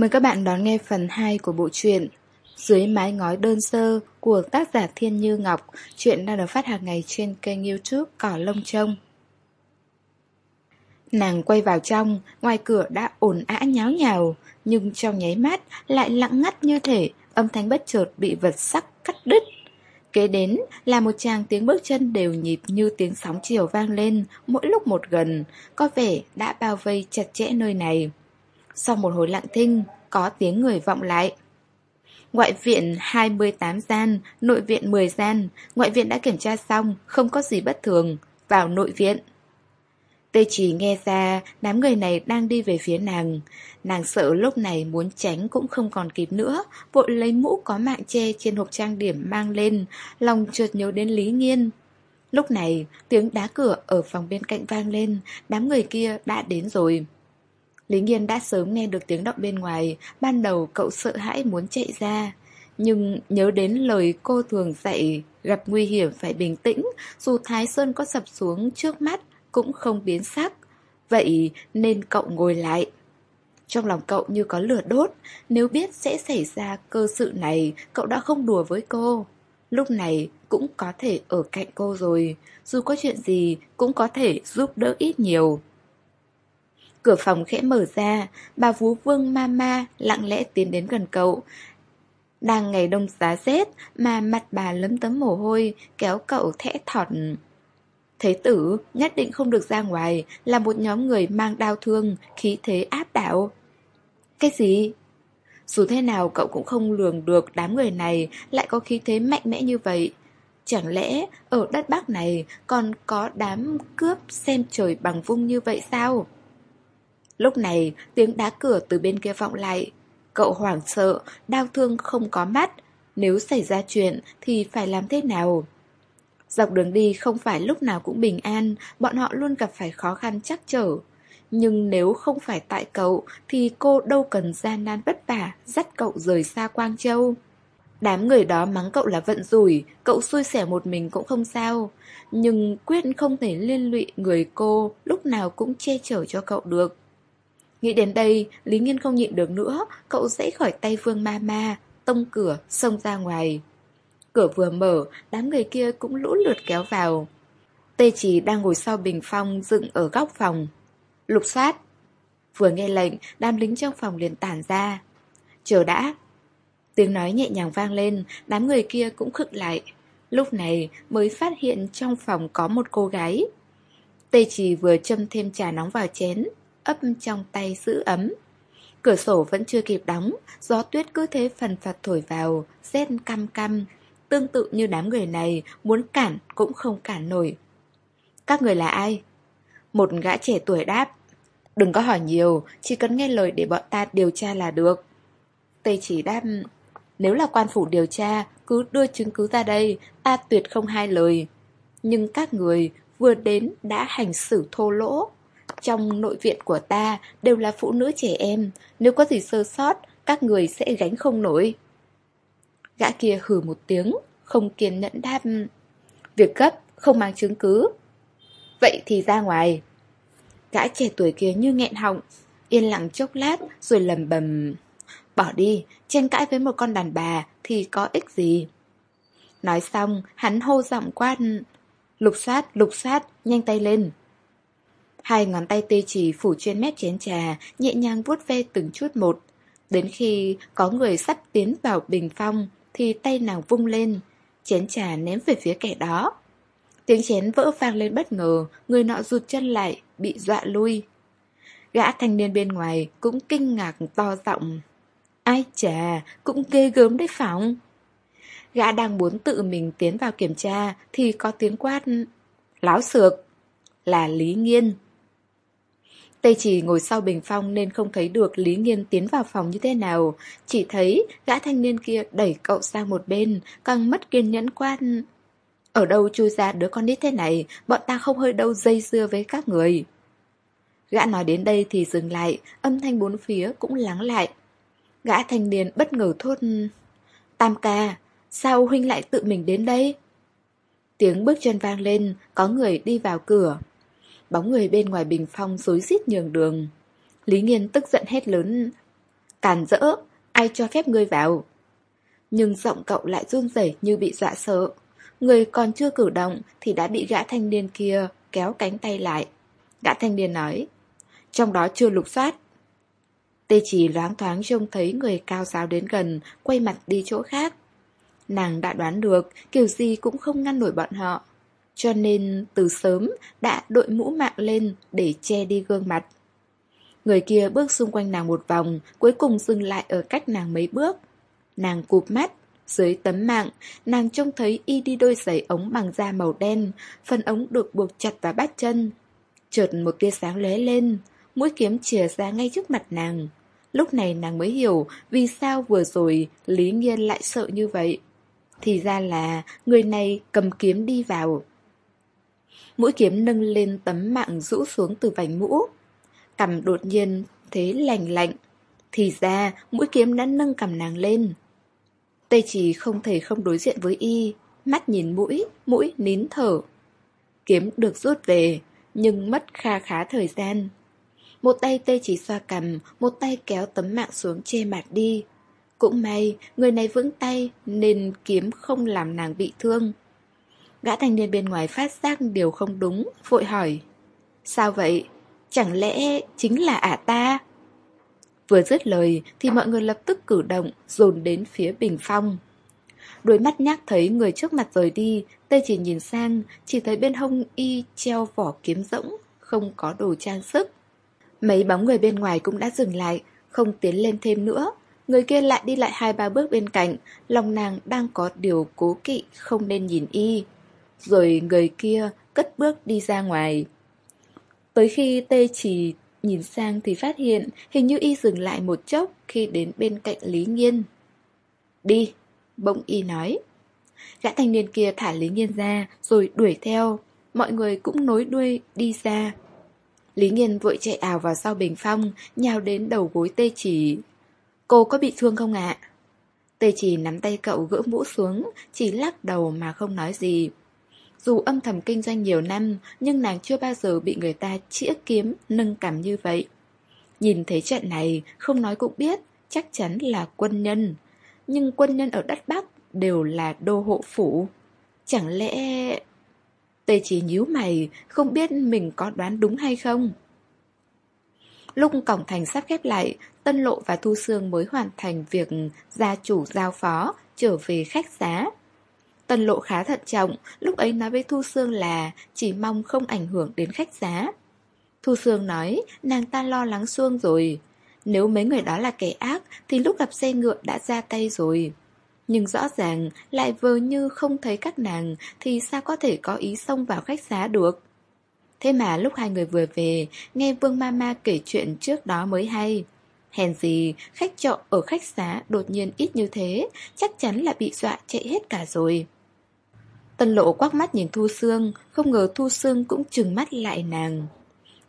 Mời các bạn đón nghe phần 2 của bộ truyện Dưới mái ngói đơn sơ của tác giả Thiên Như Ngọc. Chuyện đang được phát hàng ngày trên kênh youtube Cỏ Lông Trông. Nàng quay vào trong, ngoài cửa đã ồn ã nháo nhào Nhưng trong nháy mắt lại lặng ngắt như thể âm thanh bất chợt bị vật sắc cắt đứt. Kế đến là một chàng tiếng bước chân đều nhịp như tiếng sóng chiều vang lên mỗi lúc một gần, có vẻ đã bao vây chặt chẽ nơi này. Sau một hồi lặng thinh, có tiếng người vọng lại. Ngoại viện 28 gian, nội viện 10 gian, ngoại viện đã kiểm tra xong, không có gì bất thường, vào nội viện. Tê chỉ nghe ra đám người này đang đi về phía nàng. Nàng sợ lúc này muốn tránh cũng không còn kịp nữa, vội lấy mũ có mạng che trên hộp trang điểm mang lên, lòng trượt nhớ đến Lý Nghiên. Lúc này, tiếng đá cửa ở phòng bên cạnh vang lên, đám người kia đã đến rồi. Lý Nghiên đã sớm nghe được tiếng động bên ngoài, ban đầu cậu sợ hãi muốn chạy ra. Nhưng nhớ đến lời cô thường dạy, gặp nguy hiểm phải bình tĩnh, dù Thái Sơn có sập xuống trước mắt cũng không biến sắc. Vậy nên cậu ngồi lại. Trong lòng cậu như có lửa đốt, nếu biết sẽ xảy ra cơ sự này, cậu đã không đùa với cô. Lúc này cũng có thể ở cạnh cô rồi, dù có chuyện gì cũng có thể giúp đỡ ít nhiều. Cửa phòng khẽ mở ra, bà vú vương mama lặng lẽ tiến đến gần cậu. Đang ngày đông giá rét mà mặt bà lấm tấm mồ hôi, kéo cậu thẽ thọt. Thế tử nhất định không được ra ngoài, là một nhóm người mang đau thương, khí thế áp đảo. Cái gì? Dù thế nào cậu cũng không lường được đám người này lại có khí thế mạnh mẽ như vậy. Chẳng lẽ ở đất Bắc này còn có đám cướp xem trời bằng vung như vậy sao? Lúc này, tiếng đá cửa từ bên kia vọng lại. Cậu hoảng sợ, đau thương không có mắt. Nếu xảy ra chuyện thì phải làm thế nào? Dọc đường đi không phải lúc nào cũng bình an, bọn họ luôn gặp phải khó khăn chắc trở. Nhưng nếu không phải tại cậu thì cô đâu cần gian nan vất vả dắt cậu rời xa Quang Châu. Đám người đó mắng cậu là vận rủi, cậu xui xẻ một mình cũng không sao. Nhưng quyết không thể liên lụy người cô lúc nào cũng che chở cho cậu được. Nghĩ đến đây, Lý Nghiên không nhịn được nữa, cậu dãy khỏi tay Vương Ma Ma, tông cửa, xông ra ngoài. Cửa vừa mở, đám người kia cũng lũ lượt kéo vào. Tê chỉ đang ngồi sau bình phong dựng ở góc phòng. Lục soát. Vừa nghe lệnh, đám lính trong phòng liền tản ra. Chờ đã. Tiếng nói nhẹ nhàng vang lên, đám người kia cũng khựng lại. Lúc này mới phát hiện trong phòng có một cô gái. Tê chỉ vừa châm thêm trà nóng vào chén, ấp trong tay giữ ấm. Cửa sổ vẫn chưa kịp đóng, gió tuyết cứ thế phần phật thổi vào, rét căm căm. Tương tự như đám người này, muốn cản cũng không cản nổi. Các người là ai? Một gã trẻ tuổi đáp. Đừng có hỏi nhiều, chỉ cần nghe lời để bọn ta điều tra là được. Tây chỉ đáp, nếu là quan phủ điều tra, cứ đưa chứng cứ ra đây, ta tuyệt không hai lời. Nhưng các người vừa đến đã hành xử thô lỗ. Trong nội viện của ta đều là phụ nữ trẻ em, nếu có gì sơ sót, các người sẽ gánh không nổi. Gã kia hử một tiếng, không kiên nhẫn đáp. Việc gấp, không mang chứng cứ. Vậy thì ra ngoài. Gã trẻ tuổi kia như nghẹn họng, yên lặng chốc lát rồi lầm bầm. Bỏ đi, tranh cãi với một con đàn bà thì có ích gì. Nói xong, hắn hô giọng quát. Lục sát, lục sát, nhanh tay lên. Hai ngón tay tê chỉ phủ trên mép chén trà, nhẹ nhàng vuốt ve từng chút một. Đến khi có người sắp tiến vào bình phong, thì tay nàng vung lên, chén trà ném về phía kẻ đó. Tiếng chén vỡ vang lên bất ngờ, người nọ rụt chân lại, bị dọa lui. Gã thanh niên bên ngoài cũng kinh ngạc to giọng. Ai chà, cũng ghê gớm đấy phỏng. Gã đang muốn tự mình tiến vào kiểm tra thì có tiếng quát. Láo sược, là Lý Nghiên. Tây chỉ ngồi sau bình phong nên không thấy được Lý Nghiên tiến vào phòng như thế nào. Chỉ thấy gã thanh niên kia đẩy cậu sang một bên, càng mất kiên nhẫn quan. Ở đâu chui ra đứa con nít thế này, bọn ta không hơi đâu dây dưa với các người. Gã nói đến đây thì dừng lại, âm thanh bốn phía cũng lắng lại. Gã thanh niên bất ngờ thốt. Tam ca, sao huynh lại tự mình đến đây? Tiếng bước chân vang lên, có người đi vào cửa. Bóng người bên ngoài bình phong rối rít nhường đường. Lý Nghiên tức giận hét lớn. Càn rỡ, ai cho phép ngươi vào? Nhưng giọng cậu lại run rẩy như bị dọa sợ. Người còn chưa cử động thì đã bị gã thanh niên kia kéo cánh tay lại. Gã thanh niên nói, trong đó chưa lục soát. Tê chỉ loáng thoáng trông thấy người cao giáo đến gần, quay mặt đi chỗ khác. Nàng đã đoán được, kiểu gì cũng không ngăn nổi bọn họ. Cho nên từ sớm đã đội mũ mạng lên để che đi gương mặt. Người kia bước xung quanh nàng một vòng, cuối cùng dừng lại ở cách nàng mấy bước. Nàng cụp mắt, dưới tấm mạng, nàng trông thấy y đi đôi giày ống bằng da màu đen, phần ống được buộc chặt vào bát chân. Chợt một tia sáng lóe lên, mũi kiếm chìa ra ngay trước mặt nàng. Lúc này nàng mới hiểu vì sao vừa rồi Lý Nghiên lại sợ như vậy. Thì ra là người này cầm kiếm đi vào. Mũi kiếm nâng lên tấm mạng rũ xuống từ vành mũ. Cầm đột nhiên thế lành lạnh. Thì ra mũi kiếm đã nâng cầm nàng lên. Tây chỉ không thể không đối diện với y, mắt nhìn mũi, mũi nín thở. Kiếm được rút về, nhưng mất kha khá thời gian. Một tay tê chỉ xoa cầm, một tay kéo tấm mạng xuống che mặt đi. Cũng may, người này vững tay nên kiếm không làm nàng bị thương. Gã thanh niên bên ngoài phát giác điều không đúng, vội hỏi. Sao vậy? Chẳng lẽ chính là ả ta? Vừa dứt lời thì mọi người lập tức cử động, dồn đến phía bình phong. Đôi mắt nhác thấy người trước mặt rời đi, tê chỉ nhìn sang, chỉ thấy bên hông y treo vỏ kiếm rỗng, không có đồ trang sức. Mấy bóng người bên ngoài cũng đã dừng lại, không tiến lên thêm nữa. Người kia lại đi lại hai ba bước bên cạnh, lòng nàng đang có điều cố kỵ không nên nhìn y. Rồi người kia cất bước đi ra ngoài. Tới khi tê chỉ nhìn sang thì phát hiện hình như y dừng lại một chốc khi đến bên cạnh Lý Nghiên. Đi, bỗng y nói. Gã thanh niên kia thả Lý Nghiên ra rồi đuổi theo, mọi người cũng nối đuôi đi ra. Lý Nghiên vội chạy ảo vào sau bình phong, nhào đến đầu gối tê chỉ. Cô có bị thương không ạ? Tê chỉ nắm tay cậu gỡ mũ xuống, chỉ lắc đầu mà không nói gì. Dù âm thầm kinh doanh nhiều năm, nhưng nàng chưa bao giờ bị người ta chĩa kiếm, nâng cảm như vậy. Nhìn thấy trận này, không nói cũng biết, chắc chắn là quân nhân. Nhưng quân nhân ở đất Bắc đều là đô hộ phủ. Chẳng lẽ... Tê chỉ nhíu mày, không biết mình có đoán đúng hay không. Lúc cổng thành sắp khép lại, Tân Lộ và Thu Sương mới hoàn thành việc gia chủ giao phó, trở về khách giá. Tần Lộ khá thận trọng, lúc ấy nói với Thu Sương là chỉ mong không ảnh hưởng đến khách giá. Thu Sương nói, nàng ta lo lắng xuông rồi. Nếu mấy người đó là kẻ ác thì lúc gặp xe ngựa đã ra tay rồi. Nhưng rõ ràng lại vờ như không thấy các nàng thì sao có thể có ý xông vào khách giá được. Thế mà lúc hai người vừa về, nghe Vương Mama kể chuyện trước đó mới hay. Hèn gì, khách trọ ở khách xá đột nhiên ít như thế, chắc chắn là bị dọa chạy hết cả rồi. Tân lộ quắc mắt nhìn Thu Sương, không ngờ Thu Sương cũng trừng mắt lại nàng.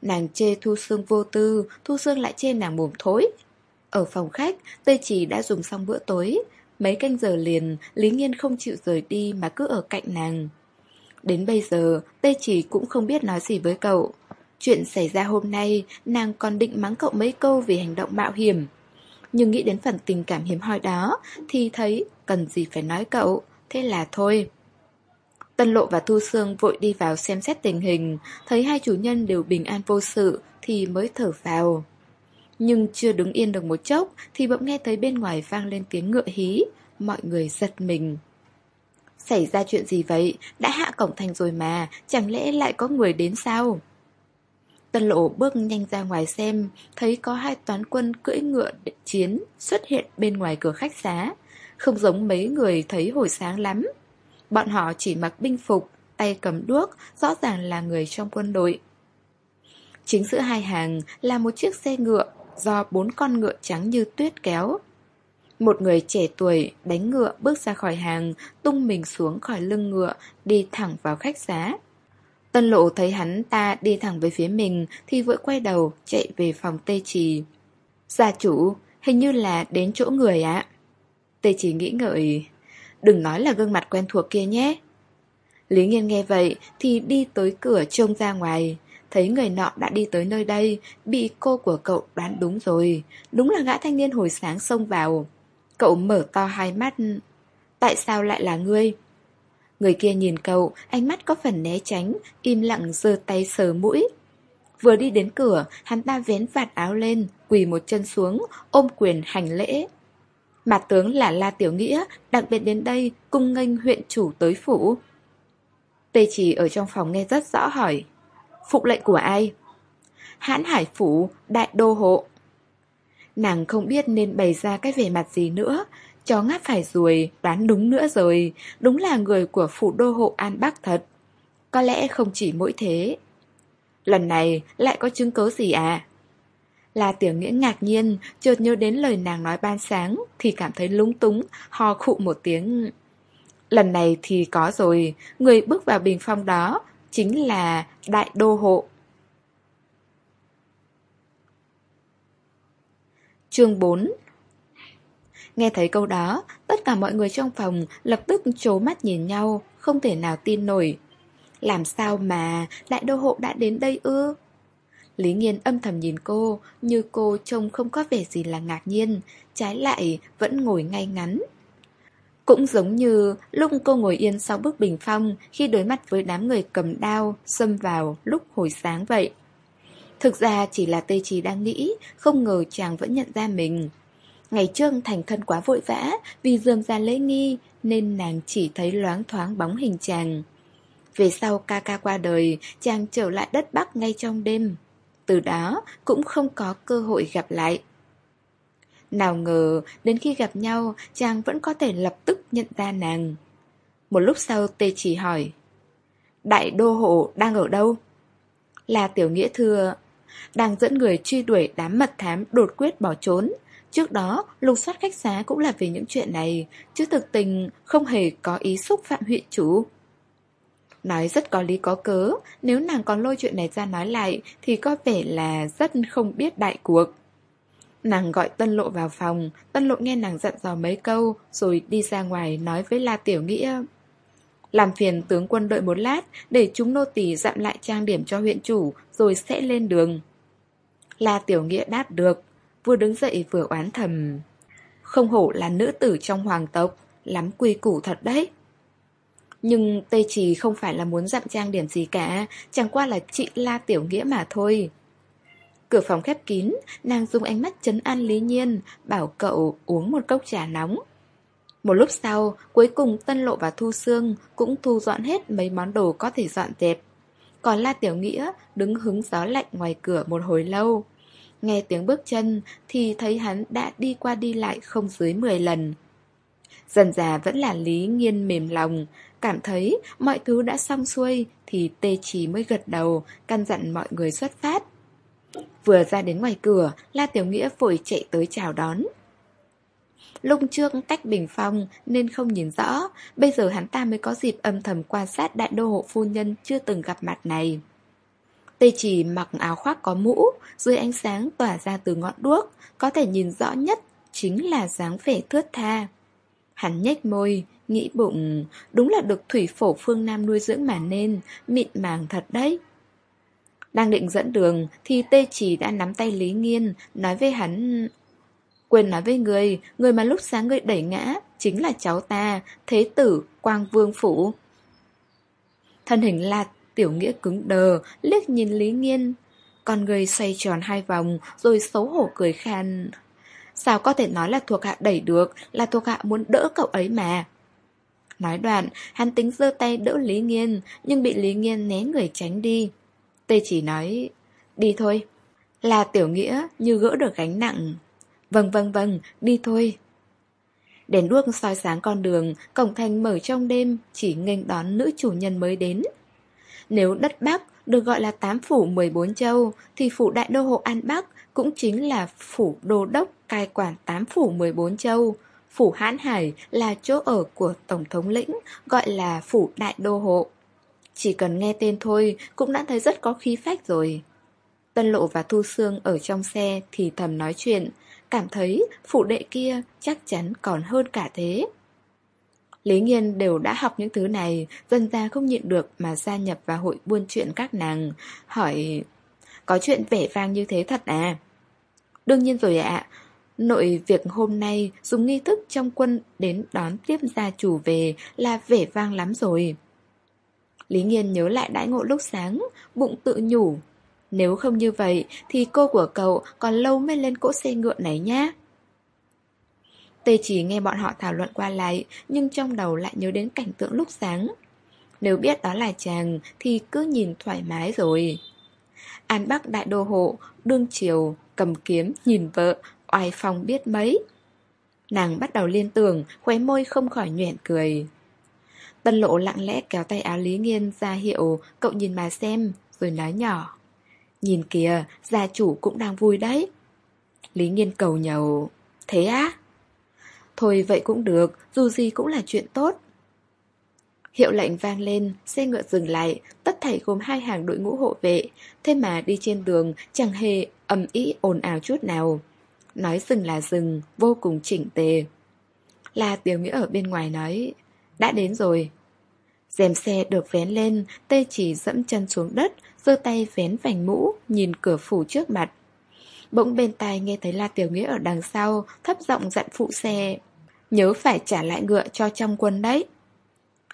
Nàng chê Thu Sương vô tư, Thu Sương lại chê nàng mồm thối. Ở phòng khách, Tây Chỉ đã dùng xong bữa tối. Mấy canh giờ liền, Lý Nghiên không chịu rời đi mà cứ ở cạnh nàng. Đến bây giờ, Tây Chỉ cũng không biết nói gì với cậu. Chuyện xảy ra hôm nay, nàng còn định mắng cậu mấy câu vì hành động mạo hiểm. Nhưng nghĩ đến phần tình cảm hiếm hoi đó, thì thấy cần gì phải nói cậu, thế là thôi. Tân Lộ và Thu Sương vội đi vào xem xét tình hình, thấy hai chủ nhân đều bình an vô sự thì mới thở vào. Nhưng chưa đứng yên được một chốc thì bỗng nghe thấy bên ngoài vang lên tiếng ngựa hí, mọi người giật mình. Xảy ra chuyện gì vậy? Đã hạ cổng thành rồi mà, chẳng lẽ lại có người đến sao? Tân lộ bước nhanh ra ngoài xem, thấy có hai toán quân cưỡi ngựa chiến xuất hiện bên ngoài cửa khách xá. Không giống mấy người thấy hồi sáng lắm. Bọn họ chỉ mặc binh phục, tay cầm đuốc, rõ ràng là người trong quân đội. Chính giữa hai hàng là một chiếc xe ngựa do bốn con ngựa trắng như tuyết kéo. Một người trẻ tuổi đánh ngựa bước ra khỏi hàng, tung mình xuống khỏi lưng ngựa, đi thẳng vào khách xá. Tân lộ thấy hắn ta đi thẳng về phía mình thì vội quay đầu chạy về phòng Tê Trì. Gia chủ, hình như là đến chỗ người ạ. Tê Trì nghĩ ngợi, đừng nói là gương mặt quen thuộc kia nhé. Lý Nghiên nghe vậy thì đi tới cửa trông ra ngoài. Thấy người nọ đã đi tới nơi đây Bị cô của cậu đoán đúng rồi Đúng là gã thanh niên hồi sáng xông vào Cậu mở to hai mắt Tại sao lại là ngươi? Người kia nhìn cậu, ánh mắt có phần né tránh, im lặng giơ tay sờ mũi. Vừa đi đến cửa, hắn ta vén vạt áo lên, quỳ một chân xuống, ôm quyền hành lễ. Mà tướng là La Tiểu Nghĩa, đặc biệt đến đây cung nghênh huyện chủ tới phủ. Tê chỉ ở trong phòng nghe rất rõ hỏi. Phục lệnh của ai? Hãn Hải Phủ, Đại Đô Hộ. Nàng không biết nên bày ra cái vẻ mặt gì nữa, Chó ngáp phải ruồi, đoán đúng nữa rồi, đúng là người của phủ đô hộ An Bắc thật. Có lẽ không chỉ mỗi thế. Lần này lại có chứng cớ gì à? Là tiểu nghĩa ngạc nhiên, chợt nhớ đến lời nàng nói ban sáng, thì cảm thấy lúng túng, ho khụ một tiếng. Lần này thì có rồi, người bước vào bình phong đó chính là đại đô hộ. Chương 4 Nghe thấy câu đó, tất cả mọi người trong phòng lập tức trố mắt nhìn nhau, không thể nào tin nổi. Làm sao mà đại đô hộ đã đến đây ư? Lý Nghiên âm thầm nhìn cô, như cô trông không có vẻ gì là ngạc nhiên, trái lại vẫn ngồi ngay ngắn. Cũng giống như lúc cô ngồi yên sau bức bình phong khi đối mặt với đám người cầm đao, xâm vào lúc hồi sáng vậy. Thực ra chỉ là Tê Trì đang nghĩ, không ngờ chàng vẫn nhận ra mình. Ngày trước thành thân quá vội vã vì dườm ra lễ nghi nên nàng chỉ thấy loáng thoáng bóng hình chàng. Về sau ca ca qua đời, chàng trở lại đất Bắc ngay trong đêm. Từ đó cũng không có cơ hội gặp lại. Nào ngờ, đến khi gặp nhau, chàng vẫn có thể lập tức nhận ra nàng. Một lúc sau tê chỉ hỏi, Đại đô hộ đang ở đâu? Là tiểu nghĩa thưa, đang dẫn người truy đuổi đám mật thám đột quyết bỏ trốn. Trước đó, lục soát khách xá cũng là vì những chuyện này, chứ thực tình không hề có ý xúc phạm huyện chủ. Nói rất có lý có cớ, nếu nàng còn lôi chuyện này ra nói lại thì có vẻ là rất không biết đại cuộc. Nàng gọi Tân Lộ vào phòng, Tân Lộ nghe nàng dặn dò mấy câu rồi đi ra ngoài nói với La Tiểu Nghĩa. Làm phiền tướng quân đợi một lát để chúng nô tỳ dặm lại trang điểm cho huyện chủ rồi sẽ lên đường. La Tiểu Nghĩa đáp được, vừa đứng dậy vừa oán thầm. Không hổ là nữ tử trong hoàng tộc, lắm quy củ thật đấy. Nhưng Tây Trì không phải là muốn dặm trang điểm gì cả, chẳng qua là chị La Tiểu Nghĩa mà thôi. Cửa phòng khép kín, nàng dùng ánh mắt chấn an Lý Nhiên, bảo cậu uống một cốc trà nóng. Một lúc sau, cuối cùng Tân Lộ và Thu Sương cũng thu dọn hết mấy món đồ có thể dọn dẹp. Còn La Tiểu Nghĩa đứng hứng gió lạnh ngoài cửa một hồi lâu. Nghe tiếng bước chân thì thấy hắn đã đi qua đi lại không dưới 10 lần. Dần già vẫn là Lý Nghiên mềm lòng, cảm thấy mọi thứ đã xong xuôi thì tê chỉ mới gật đầu, căn dặn mọi người xuất phát. Vừa ra đến ngoài cửa, La Tiểu Nghĩa vội chạy tới chào đón. Lúc trước cách bình phong nên không nhìn rõ, bây giờ hắn ta mới có dịp âm thầm quan sát đại đô hộ phu nhân chưa từng gặp mặt này. Tê chỉ mặc áo khoác có mũ, dưới ánh sáng tỏa ra từ ngọn đuốc, có thể nhìn rõ nhất chính là dáng vẻ thướt tha. Hắn nhếch môi, nghĩ bụng, đúng là được thủy phổ phương Nam nuôi dưỡng mà nên, mịn màng thật đấy. Đang định dẫn đường thì tê chỉ đã nắm tay Lý Nghiên, nói với hắn... Quên nói với người, người mà lúc sáng người đẩy ngã, chính là cháu ta, thế tử, Quang Vương Phủ. Thân hình lạt Tiểu Nghĩa cứng đờ, liếc nhìn Lý Nghiên. Con người xoay tròn hai vòng, rồi xấu hổ cười khan. Sao có thể nói là thuộc hạ đẩy được, là thuộc hạ muốn đỡ cậu ấy mà. Nói đoạn, hắn tính giơ tay đỡ Lý Nghiên, nhưng bị Lý Nghiên né người tránh đi. Tê chỉ nói, đi thôi. Là Tiểu Nghĩa như gỡ được gánh nặng. Vâng vâng vâng, đi thôi. Đèn đuốc soi sáng con đường, cổng thành mở trong đêm, chỉ nghênh đón nữ chủ nhân mới đến. Nếu đất Bắc được gọi là tám phủ 14 châu, thì phủ đại đô hộ An Bắc cũng chính là phủ đô đốc cai quản tám phủ 14 châu. Phủ Hãn Hải là chỗ ở của Tổng thống lĩnh, gọi là phủ đại đô hộ. Chỉ cần nghe tên thôi cũng đã thấy rất có khí phách rồi. Tân Lộ và Thu Sương ở trong xe thì thầm nói chuyện, cảm thấy phủ đệ kia chắc chắn còn hơn cả thế. Lý Nghiên đều đã học những thứ này, dần ra không nhịn được mà gia nhập vào hội buôn chuyện các nàng, hỏi có chuyện vẻ vang như thế thật à? Đương nhiên rồi ạ, nội việc hôm nay dùng nghi thức trong quân đến đón tiếp gia chủ về là vẻ vang lắm rồi. Lý Nghiên nhớ lại đãi ngộ lúc sáng, bụng tự nhủ. Nếu không như vậy thì cô của cậu còn lâu mới lên cỗ xe ngựa này nhá. Tê chỉ nghe bọn họ thảo luận qua lại, nhưng trong đầu lại nhớ đến cảnh tượng lúc sáng. Nếu biết đó là chàng thì cứ nhìn thoải mái rồi. An Bắc đại đô hộ, đương chiều, cầm kiếm, nhìn vợ, oai phong biết mấy. Nàng bắt đầu liên tưởng, khóe môi không khỏi nhoẻn cười. Tân lộ lặng lẽ kéo tay áo Lý Nghiên ra hiệu, cậu nhìn mà xem, rồi nói nhỏ. Nhìn kìa, gia chủ cũng đang vui đấy. Lý Nghiên cầu nhầu. Thế á? Thôi vậy cũng được, dù gì cũng là chuyện tốt. Hiệu lệnh vang lên, xe ngựa dừng lại, tất thảy gồm hai hàng đội ngũ hộ vệ, thế mà đi trên đường chẳng hề ầm ĩ ồn ào chút nào. Nói dừng là dừng, vô cùng chỉnh tề. La Tiểu Nghĩa ở bên ngoài nói, đã đến rồi. Dèm xe được vén lên, tê chỉ dẫm chân xuống đất, giơ tay vén vành mũ, nhìn cửa phủ trước mặt. Bỗng bên tai nghe thấy La Tiểu Nghĩa ở đằng sau, thấp giọng dặn phụ xe. Nhớ phải trả lại ngựa cho trong quân đấy.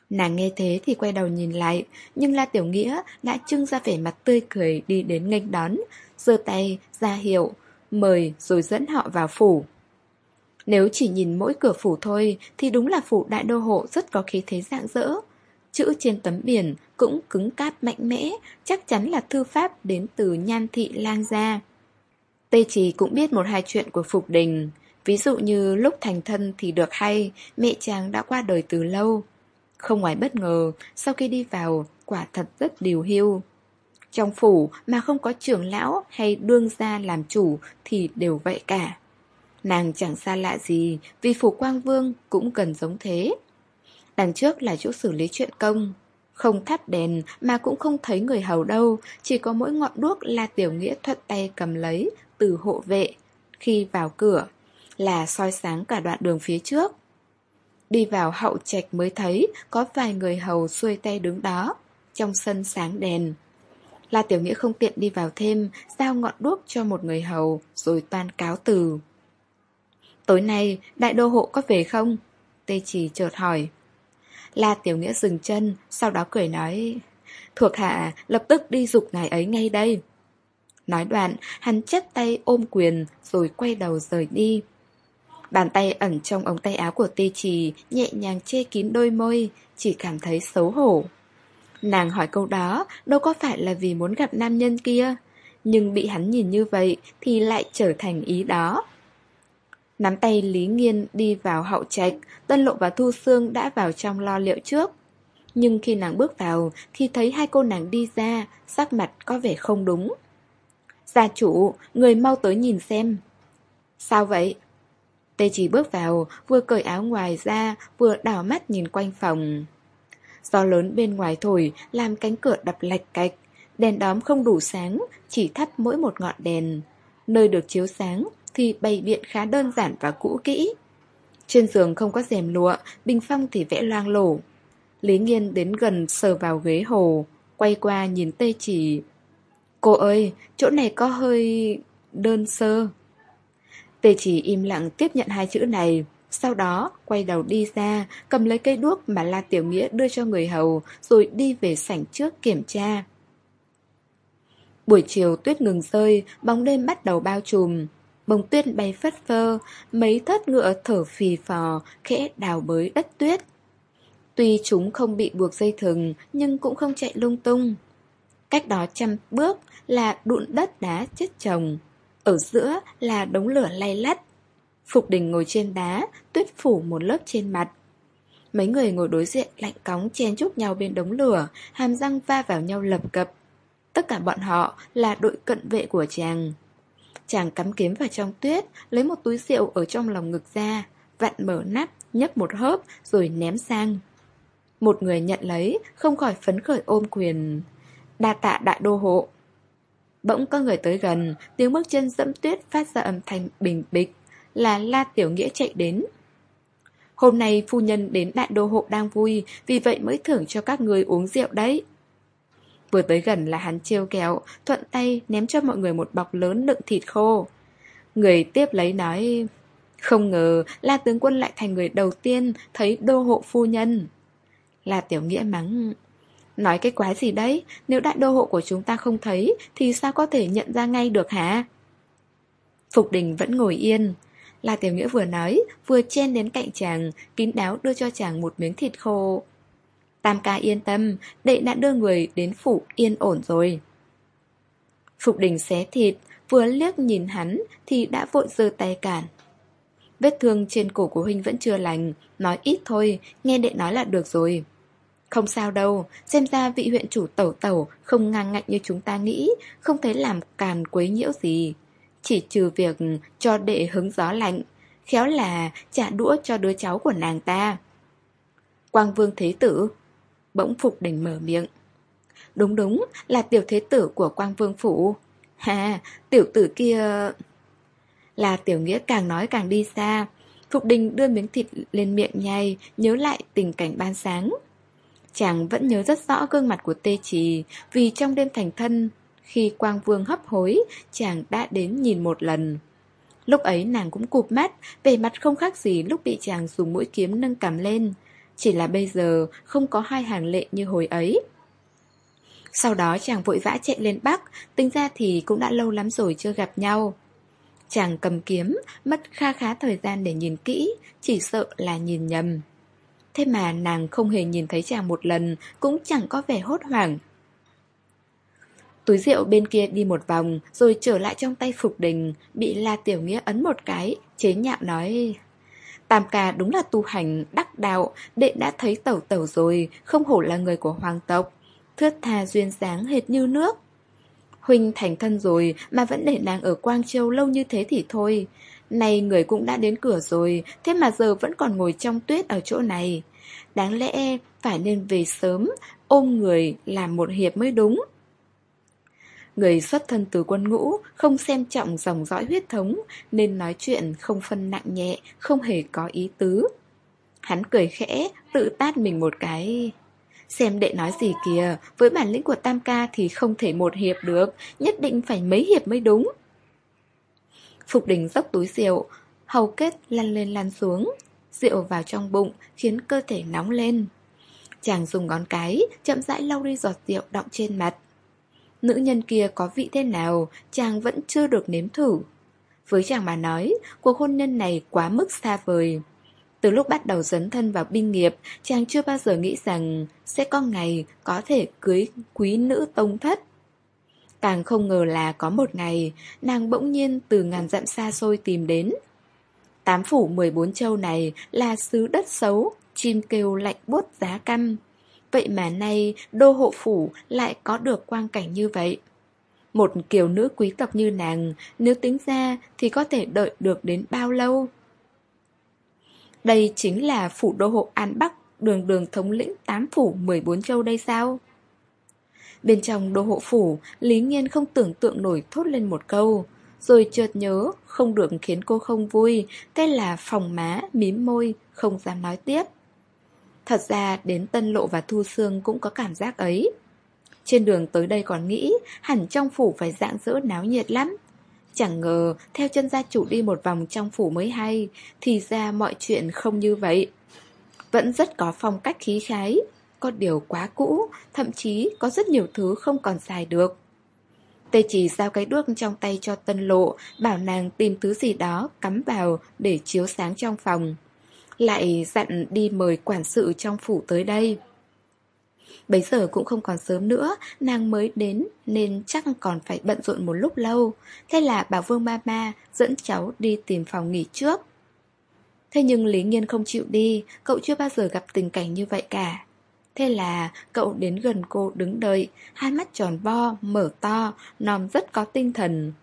Nàng nghe thế thì quay đầu nhìn lại, nhưng La Tiểu Nghĩa đã trưng ra vẻ mặt tươi cười đi đến nghênh đón, giơ tay, ra hiệu, mời rồi dẫn họ vào phủ. Nếu chỉ nhìn mỗi cửa phủ thôi thì đúng là phủ đại đô hộ rất có khí thế dạng dỡ. Chữ trên tấm biển cũng cứng cáp mạnh mẽ, chắc chắn là thư pháp đến từ nhan thị lang gia. Tê Trì cũng biết một hai chuyện của Phục Đình. Ví dụ như lúc thành thân thì được hay, mẹ chàng đã qua đời từ lâu. Không ngoài bất ngờ, sau khi đi vào, quả thật rất điều hưu. Trong phủ mà không có trưởng lão hay đương gia làm chủ thì đều vậy cả. Nàng chẳng xa lạ gì vì phủ quang vương cũng cần giống thế. Đằng trước là chỗ xử lý chuyện công. Không thắp đèn mà cũng không thấy người hầu đâu, chỉ có mỗi ngọn đuốc là tiểu nghĩa thuận tay cầm lấy từ hộ vệ. Khi vào cửa là soi sáng cả đoạn đường phía trước. Đi vào hậu trạch mới thấy có vài người hầu xuôi tay đứng đó, trong sân sáng đèn. La Tiểu Nghĩa không tiện đi vào thêm, giao ngọn đuốc cho một người hầu, rồi tan cáo từ. Tối nay, đại đô hộ có về không? Tê Chỉ chợt hỏi. La Tiểu Nghĩa dừng chân, sau đó cười nói, thuộc hạ lập tức đi dục ngài ấy ngay đây. Nói đoạn, hắn chắp tay ôm quyền, rồi quay đầu rời đi. Bàn tay ẩn trong ống tay áo của tê trì nhẹ nhàng che kín đôi môi, chỉ cảm thấy xấu hổ. Nàng hỏi câu đó đâu có phải là vì muốn gặp nam nhân kia, nhưng bị hắn nhìn như vậy thì lại trở thành ý đó. Nắm tay Lý Nghiên đi vào hậu trạch, Tân Lộ và Thu Sương đã vào trong lo liệu trước. Nhưng khi nàng bước vào thì thấy hai cô nàng đi ra, sắc mặt có vẻ không đúng. Gia chủ, người mau tới nhìn xem. Sao vậy? Tê chỉ bước vào, vừa cởi áo ngoài ra, vừa đảo mắt nhìn quanh phòng. Gió lớn bên ngoài thổi, làm cánh cửa đập lạch cạch. Đèn đóm không đủ sáng, chỉ thắp mỗi một ngọn đèn. Nơi được chiếu sáng thì bày biện khá đơn giản và cũ kỹ. Trên giường không có rèm lụa, bình phong thì vẽ loang lổ. Lý Nghiên đến gần sờ vào ghế hồ, quay qua nhìn tê chỉ. Cô ơi, chỗ này có hơi... đơn sơ. Tê chỉ im lặng tiếp nhận hai chữ này. Sau đó, quay đầu đi ra, cầm lấy cây đuốc mà La Tiểu Nghĩa đưa cho người hầu, rồi đi về sảnh trước kiểm tra. Buổi chiều tuyết ngừng rơi, bóng đêm bắt đầu bao trùm. Bông tuyết bay phất phơ, mấy thất ngựa thở phì phò, khẽ đào bới đất tuyết. Tuy chúng không bị buộc dây thừng, nhưng cũng không chạy lung tung. Cách đó trăm bước là đụn đất đá chất chồng. Ở giữa là đống lửa lay lắt. Phục đình ngồi trên đá, tuyết phủ một lớp trên mặt. Mấy người ngồi đối diện lạnh cóng chen chúc nhau bên đống lửa, hàm răng va vào nhau lập cập. Tất cả bọn họ là đội cận vệ của chàng. Chàng cắm kiếm vào trong tuyết, lấy một túi rượu ở trong lòng ngực ra, vặn mở nắp, nhấp một hớp rồi ném sang. Một người nhận lấy, không khỏi phấn khởi ôm quyền. Đa tạ đại đô hộ. Bỗng có người tới gần, tiếng bước chân dẫm tuyết phát ra âm thanh bình bịch, là La Tiểu Nghĩa chạy đến. Hôm nay phu nhân đến đại đô hộ đang vui, vì vậy mới thưởng cho các người uống rượu đấy. Vừa tới gần là hắn trêu kéo, thuận tay ném cho mọi người một bọc lớn đựng thịt khô. Người tiếp lấy nói, không ngờ La tướng quân lại thành người đầu tiên thấy đô hộ phu nhân. La tiểu nghĩa mắng, nói cái quái gì đấy, nếu đại đô hộ của chúng ta không thấy thì sao có thể nhận ra ngay được hả? Phục đình vẫn ngồi yên. La tiểu nghĩa vừa nói, vừa chen đến cạnh chàng, kín đáo đưa cho chàng một miếng thịt khô. Tam ca yên tâm, đệ đã đưa người đến phủ yên ổn rồi. Phục đình xé thịt, vừa liếc nhìn hắn thì đã vội giơ tay cản. Vết thương trên cổ của huynh vẫn chưa lành, nói ít thôi, nghe đệ nói là được rồi. Không sao đâu, xem ra vị huyện chủ tẩu tẩu không ngang ngạnh như chúng ta nghĩ, không thấy làm càn quấy nhiễu gì. Chỉ trừ việc cho đệ hứng gió lạnh, khéo là trả đũa cho đứa cháu của nàng ta. Quang Vương Thế Tử Bỗng Phục Đình mở miệng. Đúng đúng, là tiểu thế tử của Quang Vương Phủ. Hà, tiểu tử kia... Là tiểu nghĩa càng nói càng đi xa. Phục Đình đưa miếng thịt lên miệng nhai, nhớ lại tình cảnh ban sáng. Chàng vẫn nhớ rất rõ gương mặt của Tê Trì, vì trong đêm thành thân, khi Quang Vương hấp hối, chàng đã đến nhìn một lần. Lúc ấy nàng cũng cụp mắt, vẻ mặt không khác gì lúc bị chàng dùng mũi kiếm nâng cầm lên. Chỉ là bây giờ không có hai hàng lệ như hồi ấy. Sau đó chàng vội vã chạy lên Bắc, tính ra thì cũng đã lâu lắm rồi chưa gặp nhau. Chàng cầm kiếm, mất kha khá thời gian để nhìn kỹ, chỉ sợ là nhìn nhầm. Thế mà nàng không hề nhìn thấy chàng một lần, cũng chẳng có vẻ hốt hoảng. Túi rượu bên kia đi một vòng, rồi trở lại trong tay Phục Đình, bị La Tiểu Nghĩa ấn một cái, chế nhạo nói... Tam ca đúng là tu hành, đắc đạo, đệ đã thấy tẩu tẩu rồi, không hổ là người của hoàng tộc. Thước tha duyên dáng hệt như nước. Huynh thành thân rồi mà vẫn để nàng ở Quang Châu lâu như thế thì thôi. Này người cũng đã đến cửa rồi, thế mà giờ vẫn còn ngồi trong tuyết ở chỗ này. Đáng lẽ phải nên về sớm, ôm người làm một hiệp mới đúng. Người xuất thân từ quân ngũ, không xem trọng dòng dõi huyết thống, nên nói chuyện không phân nặng nhẹ, không hề có ý tứ. Hắn cười khẽ, tự tát mình một cái. Xem đệ nói gì kìa, với bản lĩnh của Tam Ca thì không thể một hiệp được, nhất định phải mấy hiệp mới đúng. Phục đình dốc túi rượu, hầu kết lăn lên lăn xuống. Rượu vào trong bụng khiến cơ thể nóng lên. Chàng dùng ngón cái, chậm rãi lau đi giọt rượu đọng trên mặt. Nữ nhân kia có vị thế nào, chàng vẫn chưa được nếm thử. Với chàng mà nói, cuộc hôn nhân này quá mức xa vời. Từ lúc bắt đầu dấn thân vào binh nghiệp, chàng chưa bao giờ nghĩ rằng sẽ có ngày có thể cưới quý nữ tông thất. Càng không ngờ là có một ngày, nàng bỗng nhiên từ ngàn dặm xa xôi tìm đến. Tám phủ 14 châu này là xứ đất xấu, chim kêu lạnh buốt giá căm. Vậy mà nay đô hộ phủ lại có được quang cảnh như vậy. Một kiều nữ quý tộc như nàng, nếu tính ra thì có thể đợi được đến bao lâu? Đây chính là phủ đô hộ An Bắc, đường đường thống lĩnh tám phủ 14 châu đây sao? Bên trong đô hộ phủ, Lý Nghiên không tưởng tượng nổi thốt lên một câu, rồi chợt nhớ không được khiến cô không vui, cái là phòng má, mím môi, không dám nói tiếp. Thật ra đến Tân Lộ và Thu Sương cũng có cảm giác ấy. Trên đường tới đây còn nghĩ hẳn trong phủ phải dạng dỡ náo nhiệt lắm. Chẳng ngờ theo chân gia chủ đi một vòng trong phủ mới hay, thì ra mọi chuyện không như vậy. Vẫn rất có phong cách khí khái, có điều quá cũ, thậm chí có rất nhiều thứ không còn xài được. Tê chỉ giao cái đuốc trong tay cho tân lộ, bảo nàng tìm thứ gì đó cắm vào để chiếu sáng trong phòng. Lại dặn đi mời quản sự trong phủ tới đây. Bấy giờ cũng không còn sớm nữa, nàng mới đến nên chắc còn phải bận rộn một lúc lâu. Thế là bà Vương Ma Ma dẫn cháu đi tìm phòng nghỉ trước. Thế nhưng Lý Nghiên không chịu đi, cậu chưa bao giờ gặp tình cảnh như vậy cả. Thế là cậu đến gần cô đứng đợi, hai mắt tròn vo, mở to, nòm rất có tinh thần.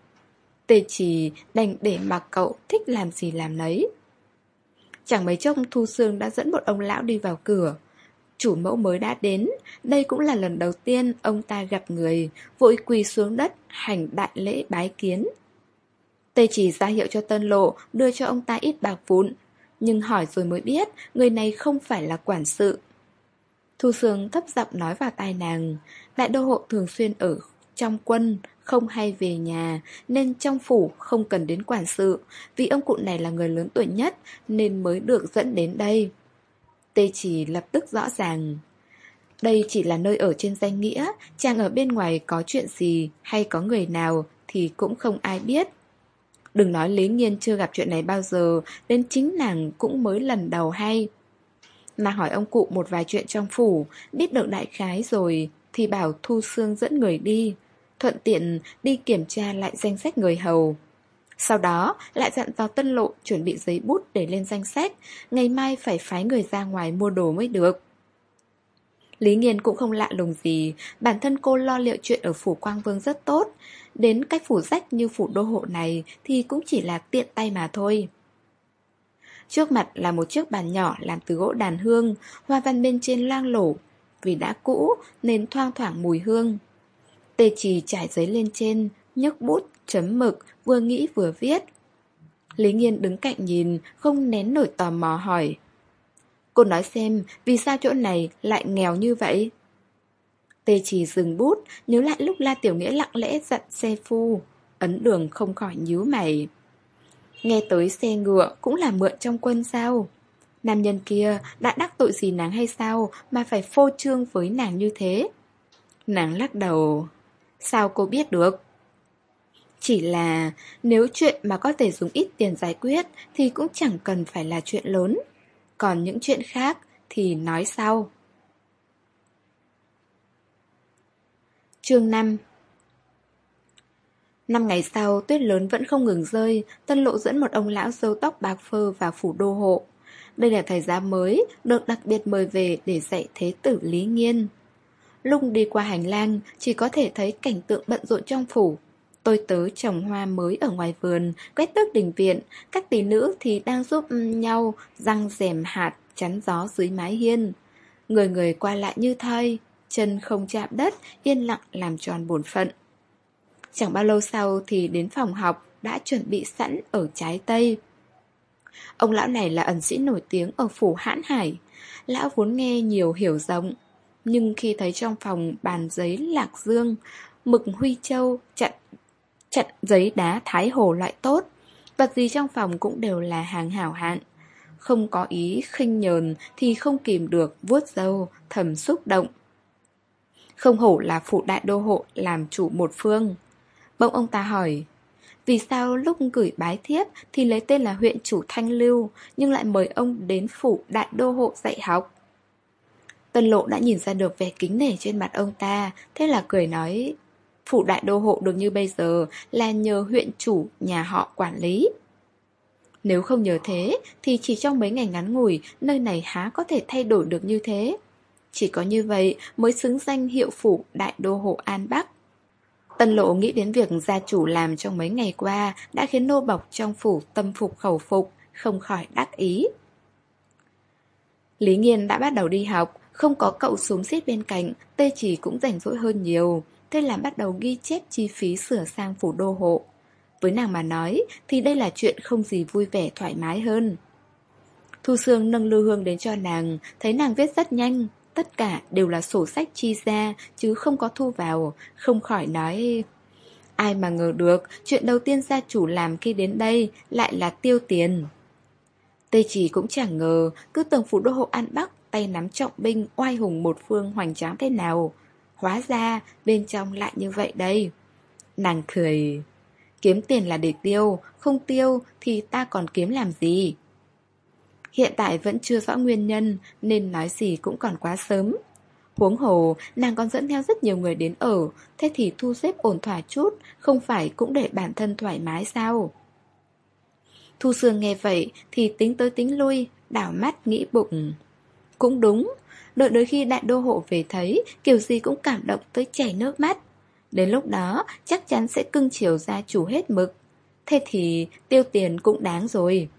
Tề chỉ đành để mặc cậu thích làm gì làm nấy. Chẳng mấy chốc Thu Sương đã dẫn một ông lão đi vào cửa. Chủ mẫu mới đã đến, đây cũng là lần đầu tiên ông ta gặp người, vội quỳ xuống đất, hành đại lễ bái kiến. Tê chỉ ra hiệu cho tân lộ, đưa cho ông ta ít bạc vụn, Nhưng hỏi rồi mới biết Người này không phải là quản sự Thu Sương thấp giọng nói vào tai nàng Đại đô hộ thường xuyên ở trong quân Không hay về nhà, Nên trong phủ không cần đến quản sự. Vì ông cụ này là người lớn tuổi nhất, Nên mới được dẫn đến đây. Tê chỉ lập tức rõ ràng. Đây chỉ là nơi ở trên danh nghĩa, Chàng ở bên ngoài có chuyện gì Hay có người nào Thì cũng không ai biết. Đừng nói Lý Nghiên chưa gặp chuyện này bao giờ, Đến chính nàng cũng mới lần đầu hay. Nàng hỏi ông cụ một vài chuyện trong phủ, Biết được đại khái rồi, Thì bảo Thu Sương dẫn người đi. Thuận tiện đi kiểm tra lại danh sách người hầu. Sau đó, lại dặn vào tân lộ chuẩn bị giấy bút để lên danh sách, Ngày mai phải phái người ra ngoài mua đồ mới được. Lý Nghiên cũng không lạ lùng gì, Bản thân cô lo liệu chuyện ở phủ Quang Vương rất tốt. Đến cách phủ rách như phủ đô hộ này Thì cũng chỉ là tiện tay mà thôi. Trước mặt là một chiếc bàn nhỏ làm từ gỗ đàn hương, Hoa văn bên trên lang lổ. Vì đã cũ, nên thoang thoảng mùi hương. Tê trì trải giấy lên trên nhấc bút, chấm mực Vừa nghĩ vừa viết. Lý Nghiên đứng cạnh nhìn Không nén nổi tò mò hỏi. Cô nói xem vì sao chỗ này lại nghèo như vậy? Tê chỉ dừng bút Nhớ lại lúc La Tiểu Nghĩa lặng lẽ dặn xe phu. Ấn đường không khỏi nhíu mày. Nghe tới xe ngựa cũng là mượn trong quân sao? Nam nhân kia đã đắc tội gì nàng hay sao Mà phải phô trương với nàng như thế? Nàng lắc đầu. Sao cô biết được Chỉ là nếu chuyện mà có thể dùng ít tiền giải quyết Thì cũng chẳng cần phải là chuyện lớn Còn những chuyện khác thì nói sau Chương 5 Năm ngày sau, tuyết lớn vẫn không ngừng rơi, tân lộ dẫn một ông lão dâu tóc bạc phơ vào phủ đô hộ. Đây là thầy giáo mới, được đặc biệt mời về để dạy thế tử Lý Nghiên lung đi qua hành lang, chỉ có thể thấy cảnh tượng bận rộn trong phủ. Tôi tớ trồng hoa mới ở ngoài vườn, quét tước đình viện, các tỷ nữ thì đang giúp ừ, nhau răng rèm hạt, chắn gió dưới mái hiên. Người người qua lại như thơi chân không chạm đất, yên lặng làm tròn bổn phận. Chẳng bao lâu sau thì đến phòng học đã chuẩn bị sẵn ở trái tây. Ông lão này là ẩn sĩ nổi tiếng ở phủ hãn hải. Lão vốn nghe nhiều hiểu rộng, nhưng khi thấy trong phòng bàn giấy lạc dương, mực huy châu, chặn, chặn giấy đá thái hồ loại tốt, vật gì trong phòng cũng đều là hàng hảo hạn. Không có ý khinh nhờn thì không kìm được vuốt dâu, thầm xúc động. Không hổ là phụ đại đô hộ làm chủ một phương. Bỗng ông ta hỏi Vì sao lúc gửi bái thiếp Thì lấy tên là huyện chủ Thanh Lưu Nhưng lại mời ông đến phủ đại đô hộ dạy học Tân lộ đã nhìn ra được vẻ kính nể trên mặt ông ta Thế là cười nói Phủ đại đô hộ được như bây giờ Là nhờ huyện chủ nhà họ quản lý. Nếu không nhờ thế Thì chỉ trong mấy ngày ngắn ngủi Nơi này há có thể thay đổi được như thế. Chỉ có như vậy mới xứng danh hiệu phủ đại đô hộ An Bắc. Tân lộ nghĩ đến việc gia chủ làm trong mấy ngày qua đã khiến nô bọc trong phủ tâm phục khẩu phục, không khỏi đắc ý. Lý Nghiên đã bắt đầu đi học, không có cậu xuống xít bên cạnh, tê chỉ cũng rảnh rỗi hơn nhiều, thế là bắt đầu ghi chép chi phí sửa sang phủ đô hộ. Với nàng mà nói thì đây là chuyện không gì vui vẻ thoải mái hơn. Thu Sương nâng lưu hương đến cho nàng, thấy nàng viết rất nhanh, tất cả đều là sổ sách chi ra chứ không có thu vào, không khỏi nói... Ai mà ngờ được, chuyện đầu tiên gia chủ làm khi đến đây lại là tiêu tiền. Tây chỉ cũng chẳng ngờ, cứ tưởng phủ đô hộ An Bắc tay nắm trọng binh oai hùng một phương hoành tráng thế nào. Hóa ra, bên trong lại như vậy đây. Nàng cười, kiếm tiền là để tiêu, không tiêu thì ta còn kiếm làm gì? Hiện tại vẫn chưa rõ nguyên nhân Nên nói gì cũng còn quá sớm Huống hồ, nàng còn dẫn theo rất nhiều người đến ở Thế thì thu xếp ổn thỏa chút Không phải cũng để bản thân thoải mái sao Thu Sương nghe vậy Thì tính tới tính lui Đảo mắt nghĩ bụng cũng đúng Đợi đến khi đại đô hộ về thấy Kiểu gì cũng cảm động tới chảy nước mắt Đến lúc đó chắc chắn sẽ cưng chiều gia chủ hết mực Thế thì tiêu tiền cũng đáng rồi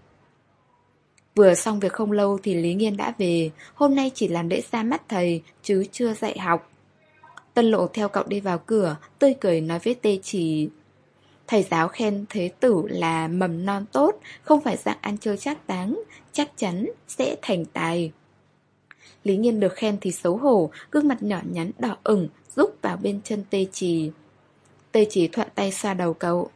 Vừa xong việc không lâu thì Lý Nghiên đã về, hôm nay chỉ làm lễ ra mắt thầy, chứ chưa dạy học. Tân lộ theo cậu đi vào cửa, tươi cười nói với tê chỉ. Thầy giáo khen thế tử là mầm non tốt, không phải dạng ăn chơi chắc táng, chắc chắn sẽ thành tài. Lý Nhiên được khen thì xấu hổ, gương mặt nhỏ nhắn đỏ ửng, rúc vào bên chân tê trì. Tê trì thuận tay xoa đầu cậu.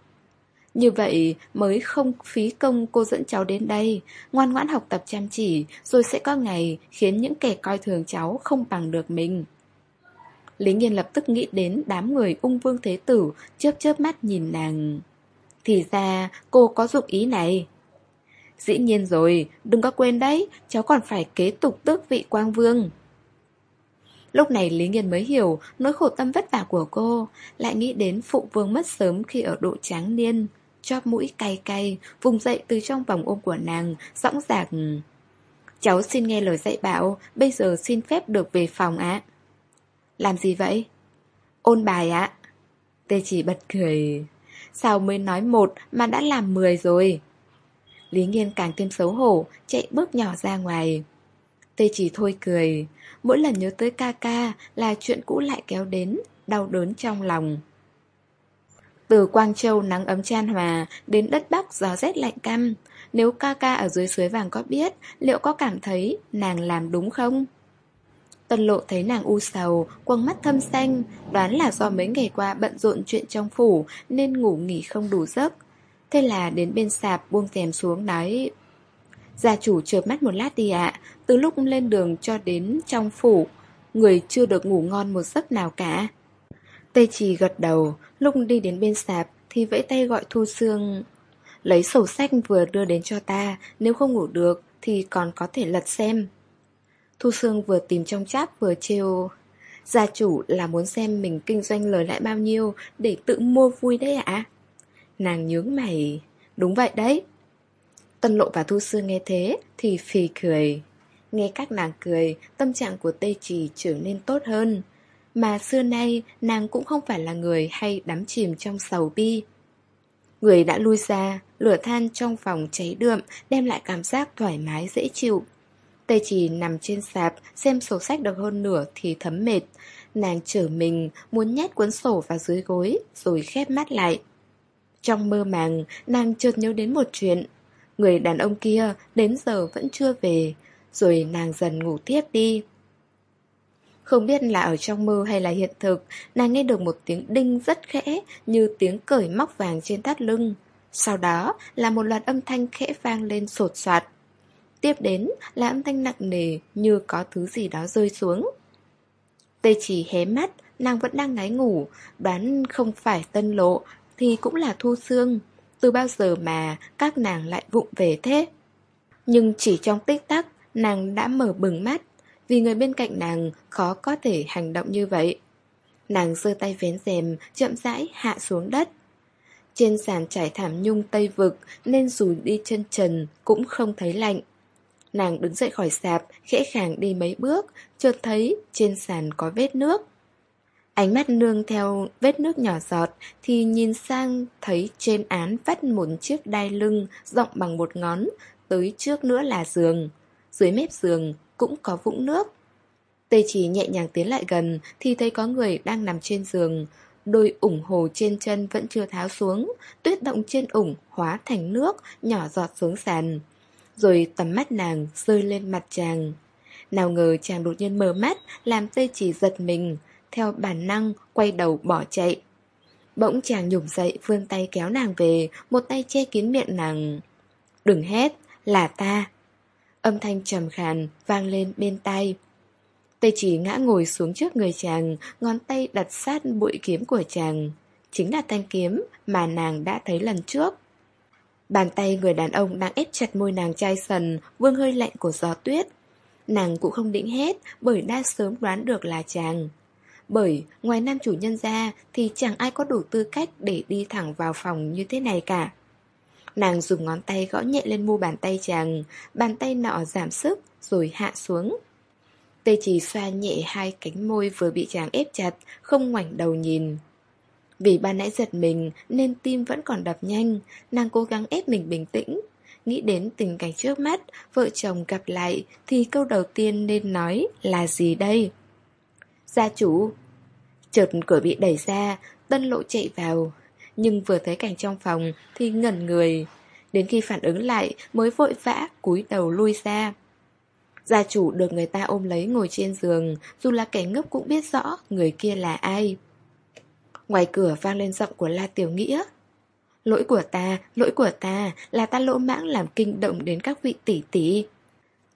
Như vậy mới không phí công cô dẫn cháu đến đây, ngoan ngoãn học tập chăm chỉ, rồi sẽ có ngày khiến những kẻ coi thường cháu không bằng được mình. Lý Nghiên lập tức nghĩ đến đám người ung vương thế tử, chớp chớp mắt nhìn nàng. Thì ra cô có dụng ý này. Dĩ nhiên rồi, đừng có quên đấy, cháu còn phải kế tục tước vị quang vương. Lúc này Lý Nghiên mới hiểu nỗi khổ tâm vất vả của cô, lại nghĩ đến phụ vương mất sớm khi ở độ tráng niên. Chóp mũi cay cay, vùng dậy từ trong vòng ôm của nàng, dõng dạc. Cháu xin nghe lời dạy bảo, bây giờ xin phép được về phòng ạ. Làm gì vậy? Ôn bài ạ. Tê chỉ bật cười. Sao mới nói một mà đã làm mười rồi? Lý Nghiên càng thêm xấu hổ, chạy bước nhỏ ra ngoài. Tê chỉ thôi cười. Mỗi lần nhớ tới ca ca là chuyện cũ lại kéo đến, đau đớn trong lòng. Từ Quang Châu nắng ấm chan hòa đến đất Bắc gió rét lạnh căm. Nếu ca ca ở dưới suối vàng có biết, liệu có cảm thấy nàng làm đúng không? Tân lộ thấy nàng u sầu, quăng mắt thâm xanh, đoán là do mấy ngày qua bận rộn chuyện trong phủ nên ngủ nghỉ không đủ giấc. Thế là đến bên sạp buông thèm xuống nói, Gia chủ chợp mắt một lát đi ạ. Từ lúc lên đường cho đến trong phủ, Người chưa được ngủ ngon một giấc nào cả. Tây trì gật đầu, Lúc đi đến bên sạp Thì vẫy tay gọi Thu Sương, Lấy sổ sách vừa đưa đến cho ta, Nếu không ngủ được Thì còn có thể lật xem. Thu Sương vừa tìm trong cháp vừa trêu, Gia chủ là muốn xem mình kinh doanh lời lại bao nhiêu Để tự mua vui đấy ạ. Nàng nhướng mày. Đúng vậy đấy. Tân lộ và Thu Sương nghe thế Thì phì cười. Nghe các nàng cười, Tâm trạng của Tây Trì trở nên tốt hơn. Mà xưa nay, nàng cũng không phải là người hay đắm chìm trong sầu bi. Người đã lui ra, Lửa than trong phòng cháy đượm, Đem lại cảm giác thoải mái, dễ chịu. Tây Trì nằm trên sạp, Xem sổ sách được hơn nửa thì thấm mệt. Nàng trở mình, Muốn nhét cuốn sổ vào dưới gối, Rồi khép mắt lại trong mơ màng, nàng chợt nhớ đến một chuyện. Người đàn ông kia đến giờ vẫn chưa về, rồi nàng dần ngủ tiếp đi. Không biết là ở trong mơ hay là hiện thực, nàng nghe được một tiếng đinh rất khẽ như tiếng cởi móc vàng trên thắt lưng. Sau đó là một loạt âm thanh khẽ vang lên sột soạt. Tiếp đến là âm thanh nặng nề như có thứ gì đó rơi xuống. Tê chỉ hé mắt, nàng vẫn đang ngáy ngủ, đoán không phải tân lộ thì cũng là thu xương. Từ bao giờ mà các nàng lại vụng về thế? Nhưng chỉ trong tích tắc, nàng đã mở bừng mắt, vì người bên cạnh nàng khó có thể hành động như vậy. Nàng giơ tay vén rèm, chậm rãi hạ xuống đất. Trên sàn trải thảm nhung tây vực nên dù đi chân trần cũng không thấy lạnh. Nàng đứng dậy khỏi sạp, khẽ khàng đi mấy bước, chợt thấy trên sàn có vết nước. Ánh mắt nương theo vết nước nhỏ giọt thì nhìn sang thấy trên án vắt một chiếc đai lưng rộng bằng một ngón, tới trước nữa là giường. Dưới mép giường cũng có vũng nước. Tê chỉ nhẹ nhàng tiến lại gần thì thấy có người đang nằm trên giường. Đôi ủng hồ trên chân vẫn chưa tháo xuống, tuyết động trên ủng hóa thành nước, nhỏ giọt xuống sàn. Rồi tầm mắt nàng rơi lên mặt chàng. Nào ngờ chàng đột nhiên mở mắt, làm tê chỉ giật mình, theo bản năng quay đầu bỏ chạy. Bỗng chàng nhổm dậy vươn tay kéo nàng về, một tay che kín miệng nàng. Đừng hét, là ta. Âm thanh trầm khàn vang lên bên tay. Tây chỉ ngã ngồi xuống trước người chàng, ngón tay đặt sát bụi kiếm của chàng. Chính là thanh kiếm mà nàng đã thấy lần trước. Bàn tay người đàn ông đang ép chặt môi nàng chai sần, vương hơi lạnh của gió tuyết. Nàng cũng không định hết bởi đã sớm đoán được là chàng. Bởi ngoài nam chủ nhân ra thì chẳng ai có đủ tư cách để đi thẳng vào phòng như thế này cả. Nàng dùng ngón tay gõ nhẹ lên mu bàn tay chàng, bàn tay nọ giảm sức rồi hạ xuống. Tê chỉ xoa nhẹ hai cánh môi vừa bị chàng ép chặt, không ngoảnh đầu nhìn. Vì ban nãy giật mình nên tim vẫn còn đập nhanh, nàng cố gắng ép mình bình tĩnh. Nghĩ đến tình cảnh trước mắt, vợ chồng gặp lại thì câu đầu tiên nên nói là gì đây? Gia chủ, Chợt cửa bị đẩy ra, tân lộ chạy vào. nhưng vừa thấy cảnh trong phòng thì ngẩn người. Đến khi phản ứng lại mới vội vã cúi đầu lui ra. Gia chủ được người ta ôm lấy ngồi trên giường, dù là kẻ ngốc cũng biết rõ người kia là ai. Ngoài cửa vang lên giọng của La Tiểu Nghĩa. Lỗi của ta, lỗi của ta, là ta lỗ mãng làm kinh động đến các vị tỷ tỷ.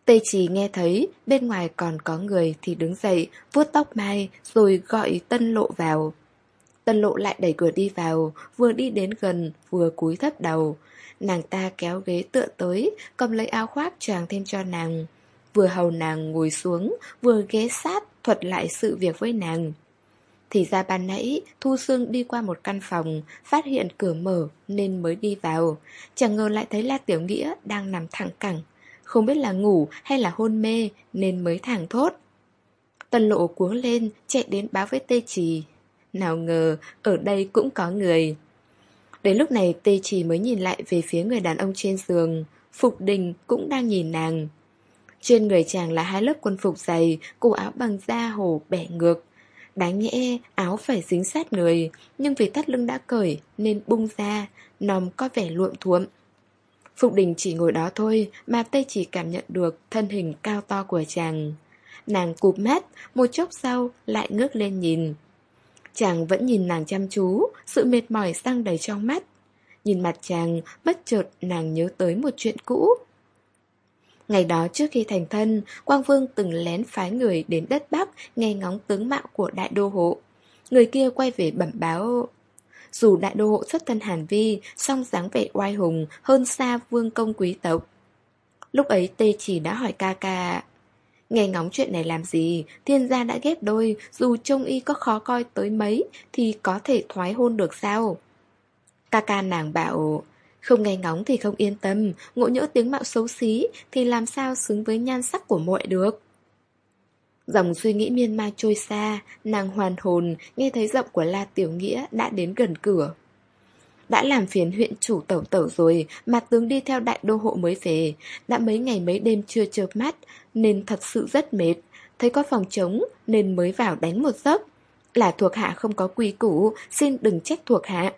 Tê Trì nghe thấy bên ngoài còn có người thì đứng dậy, vuốt tóc mai rồi gọi Tân Lộ vào. Tân Lộ lại đẩy cửa đi vào, vừa đi đến gần vừa cúi thấp đầu. Nàng ta kéo ghế tựa tới, cầm lấy áo khoác choàng thêm cho nàng. Vừa hầu nàng ngồi xuống, vừa ghé sát thuật lại sự việc với nàng. Thì ra ban nãy, Thu Sương đi qua một căn phòng, phát hiện cửa mở nên mới đi vào. Chẳng ngờ lại thấy La Tiểu Nghĩa đang nằm thẳng cẳng. Không biết là ngủ hay là hôn mê nên mới thẳng thốt. Tần lộ cuống lên, chạy đến báo với Tê Trì. Nào ngờ, ở đây cũng có người. Đến lúc này Tê Trì mới nhìn lại về phía người đàn ông trên giường. Phục Đình cũng đang nhìn nàng. Trên người chàng là hai lớp quân phục dày, cổ áo bằng da hổ bẻ ngược. Đáng nhẽ áo phải dính sát người, nhưng vì thắt lưng đã cởi nên bung ra, nòng có vẻ luộm thuộm. Phục đình chỉ ngồi đó thôi mà Tây chỉ cảm nhận được thân hình cao to của chàng. Nàng cụp mắt, một chốc sau lại ngước lên nhìn. Chàng vẫn nhìn nàng chăm chú, sự mệt mỏi sang đầy trong mắt. Nhìn mặt chàng, bất chợt nàng nhớ tới một chuyện cũ. Ngày đó trước khi thành thân, Quang Vương từng lén phái người đến đất Bắc nghe ngóng tướng mạo của đại đô hộ. Người kia quay về bẩm báo dù đại đô hộ xuất thân Hàn Vi, song dáng vẻ oai hùng hơn xa vương công quý tộc. Lúc ấy Tê chỉ đã hỏi ca ca Nghe ngóng chuyện này làm gì? Thiên gia đã ghép đôi Dù trông y có khó coi tới mấy Thì có thể thoái hôn được sao? Ca ca nàng bảo Không nghe ngóng thì không yên tâm Ngộ nhỡ tiếng mạo xấu xí Thì làm sao xứng với nhan sắc của muội được? Dòng suy nghĩ miên man trôi xa, nàng hoàn hồn, nghe thấy giọng của La Tiểu Nghĩa đã đến gần cửa. Đã làm phiền huyện chủ tẩu tẩu rồi, mà tướng đi theo đại đô hộ mới về. Đã mấy ngày mấy đêm chưa chợp mắt, nên thật sự rất mệt. Thấy có phòng trống, nên mới vào đánh một giấc. Là thuộc hạ không có quy củ, xin đừng trách thuộc hạ.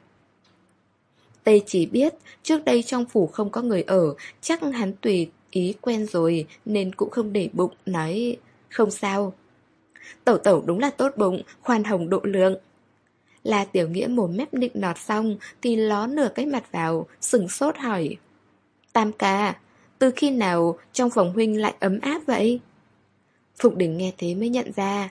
Tây chỉ biết, trước đây trong phủ không có người ở, chắc hắn tùy ý quen rồi, nên cũng không để bụng, nói... Không sao. Tẩu tẩu đúng là tốt bụng, khoan hồng độ lượng. Là tiểu nghĩa mồm mép định nọt xong thì ló nửa cái mặt vào, sừng sốt hỏi. Tam ca, từ khi nào trong phòng huynh lại ấm áp vậy? Phục đình nghe thế mới nhận ra.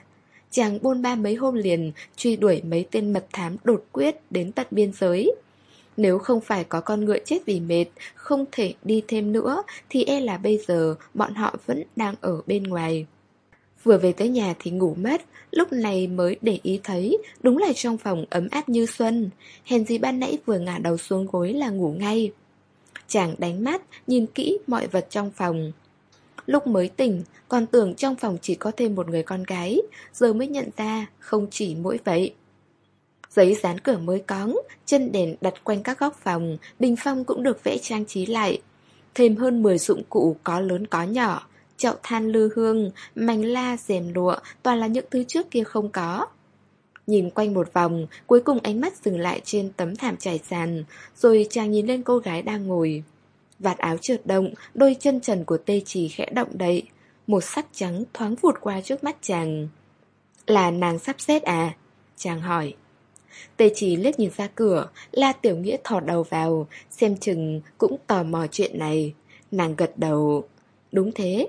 Chàng bôn ba mấy hôm liền truy đuổi mấy tên mật thám đột quyết đến tận biên giới. Nếu không phải có con ngựa chết vì mệt, không thể đi thêm nữa, thì e là bây giờ bọn họ vẫn đang ở bên ngoài. Vừa về tới nhà thì ngủ mất, lúc này mới để ý thấy, đúng là trong phòng ấm áp như xuân. Hèn gì ban nãy vừa ngả đầu xuống gối là ngủ ngay. Chàng đánh mắt, nhìn kỹ mọi vật trong phòng. Lúc mới tỉnh, còn tưởng trong phòng chỉ có thêm một người con gái, giờ mới nhận ra không chỉ mỗi vậy. Giấy dán cửa mới cóng, chân đèn đặt quanh các góc phòng, bình phong cũng được vẽ trang trí lại. Thêm hơn 10 dụng cụ có lớn có nhỏ, chậu than lư hương, mảnh la rèm lụa, toàn là những thứ trước kia không có. Nhìn quanh một vòng, cuối cùng ánh mắt dừng lại trên tấm thảm trải sàn, rồi chàng nhìn lên cô gái đang ngồi. Vạt áo trượt động, đôi chân trần của tê Chỉ khẽ động đậy. Một sắc trắng thoáng vụt qua trước mắt chàng. Là nàng sắp xếp à? Chàng hỏi. Tê Chỉ liếc nhìn ra cửa, la tiểu nghĩa thò đầu vào, xem chừng cũng tò mò chuyện này. Nàng gật đầu. Đúng thế,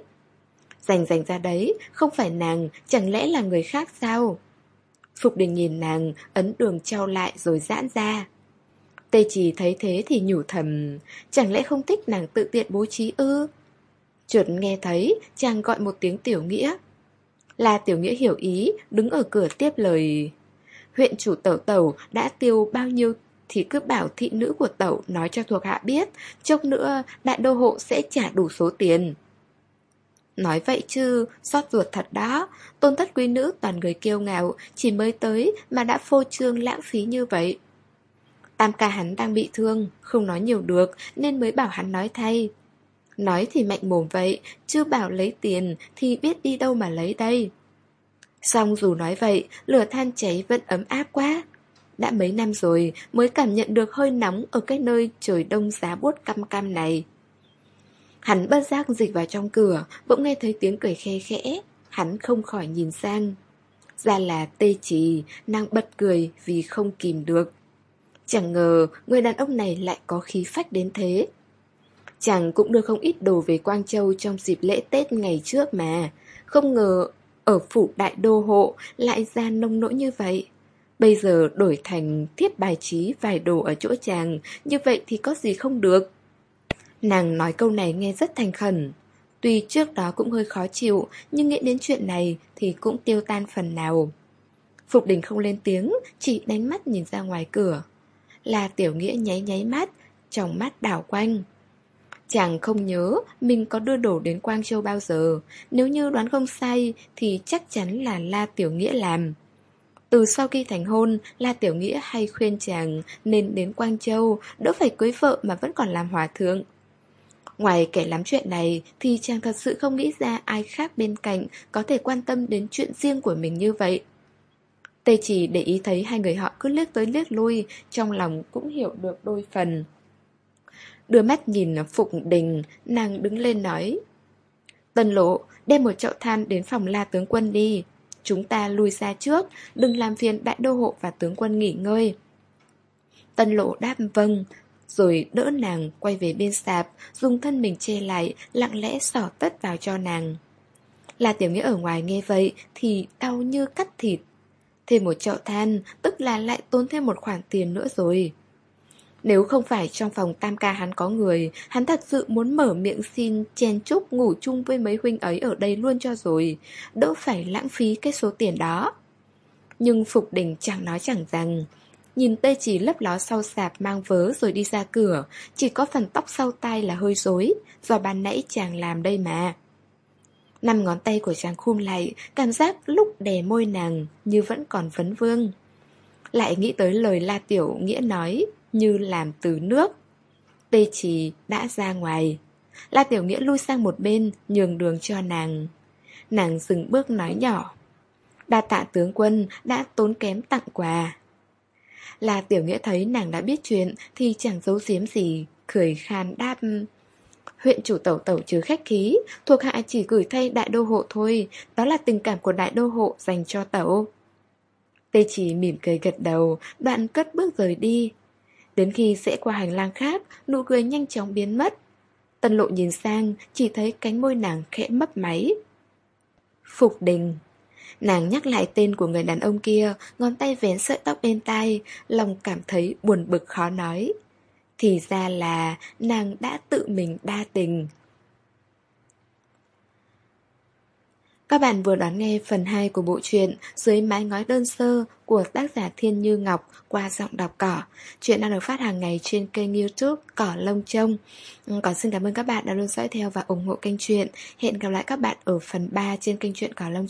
Dành dành ra đấy, không phải nàng, chẳng lẽ là người khác sao? Phục đình nhìn nàng, ấn đường trao lại rồi giãn ra. Tê chỉ thấy thế thì nhủ thầm, chẳng lẽ không thích nàng tự tiện bố trí ư? Chợt nghe thấy, chàng gọi một tiếng tiểu nghĩa. Là tiểu nghĩa hiểu ý, đứng ở cửa tiếp lời. Huyện chủ tẩu tẩu đã tiêu bao nhiêu thì cứ bảo thị nữ của tẩu nói cho thuộc hạ biết, chốc nữa đại đô hộ sẽ trả đủ số tiền. Nói vậy chứ, xót ruột thật đó, tôn thất quý nữ toàn người kiêu ngạo, chỉ mới tới mà đã phô trương lãng phí như vậy. Tam ca hắn đang bị thương, không nói nhiều được nên mới bảo hắn nói thay. Nói thì mạnh mồm vậy, chưa bảo lấy tiền thì biết đi đâu mà lấy đây. Xong dù nói vậy, lửa than cháy vẫn ấm áp quá. đã mấy năm rồi mới cảm nhận được hơi nóng ở cái nơi trời đông giá buốt căm cam này. Hắn bất giác dịch vào trong cửa, bỗng nghe thấy tiếng cười khe khẽ, hắn không khỏi nhìn sang. Ra là tê trì, nàng bật cười vì không kìm được. Chẳng ngờ người đàn ông này lại có khí phách đến thế. Chàng cũng đưa không ít đồ về Quang Châu trong dịp lễ Tết ngày trước mà. Không ngờ ở phủ đại đô hộ lại ra nông nỗi như vậy. Bây giờ đổi thành thiết bài trí vài đồ ở chỗ chàng, như vậy thì có gì không được. Nàng nói câu này nghe rất thành khẩn. Tuy trước đó cũng hơi khó chịu, nhưng nghĩ đến chuyện này thì cũng tiêu tan phần nào. Phục đình không lên tiếng, chỉ đánh mắt nhìn ra ngoài cửa. Là tiểu nghĩa nháy nháy mắt, trong mắt đảo quanh. Chàng không nhớ mình có đưa đổ đến Quang Châu bao giờ. Nếu như đoán không sai thì chắc chắn là La Tiểu Nghĩa làm. Từ sau khi thành hôn, La Tiểu Nghĩa hay khuyên chàng nên đến Quang Châu, đỡ phải cưới vợ mà vẫn còn làm hòa thượng. Ngoài kể lắm chuyện này thì chàng thật sự không nghĩ ra ai khác bên cạnh có thể quan tâm đến chuyện riêng của mình như vậy. Tê chỉ để ý thấy hai người họ cứ liếc tới liếc lui, trong lòng cũng hiểu được đôi phần. Đưa mắt nhìn Phục Đình, nàng đứng lên nói. Tân lộ, đem một chậu than đến phòng la tướng quân đi. Chúng ta lui ra trước, đừng làm phiền đại đô hộ và tướng quân nghỉ ngơi. Tân lộ đáp vâng, rồi đỡ nàng quay về bên sạp, dùng thân mình che lại, lặng lẽ xỏ tất vào cho nàng. là Tiểu Nghĩa ở ngoài nghe vậy thì đau như cắt thịt. Thêm một chậu than, tức là lại tốn thêm một khoản tiền nữa rồi. Nếu không phải trong phòng tam ca hắn có người, hắn thật sự muốn mở miệng xin chen chúc ngủ chung với mấy huynh ấy ở đây luôn cho rồi, đỡ phải lãng phí cái số tiền đó. Nhưng Phục Đình chẳng nói chẳng rằng, nhìn tê chỉ lấp ló sau sạp mang vớ rồi đi ra cửa, chỉ có phần tóc sau tay là hơi rối, do ban nãy chàng làm đây mà. Năm ngón tay của chàng khum lại, cảm giác lúc đè môi nàng như vẫn còn vấn vương. Lại nghĩ tới lời La Tiểu Nghĩa nói, như làm từ nước. Tê chỉ đã ra ngoài. La Tiểu Nghĩa lui sang một bên, nhường đường cho nàng. Nàng dừng bước nói nhỏ. Đa tạ tướng quân đã tốn kém tặng quà là Tiểu Nghĩa thấy nàng đã biết chuyện thì chẳng giấu giếm gì, cười khan đáp. Huyện chủ tẩu tẩu chứ khách khí, thuộc hạ chỉ gửi thay đại đô hộ thôi, đó là tình cảm của đại đô hộ dành cho tẩu. Tê chỉ mỉm cười gật đầu, đoạn cất bước rời đi, Đến khi sẽ qua hành lang khác, nụ cười nhanh chóng biến mất. Tân lộ nhìn sang, chỉ thấy cánh môi nàng khẽ mấp máy. Phục đình. Nàng nhắc lại tên của người đàn ông kia, ngón tay vén sợi tóc bên tai, lòng cảm thấy buồn bực khó nói. Thì ra là nàng đã tự mình đa tình. Các bạn vừa đón nghe phần 2 của bộ truyện Dưới mái ngói đơn sơ của tác giả Thiên Như Ngọc qua giọng đọc cỏ. Chuyện đang được phát hàng ngày trên kênh youtube Cỏ Lông Trông. Ừ, còn xin cảm ơn các bạn đã luôn dõi theo và ủng hộ kênh truyện. Hẹn gặp lại các bạn ở phần 3 trên kênh truyện Cỏ Lông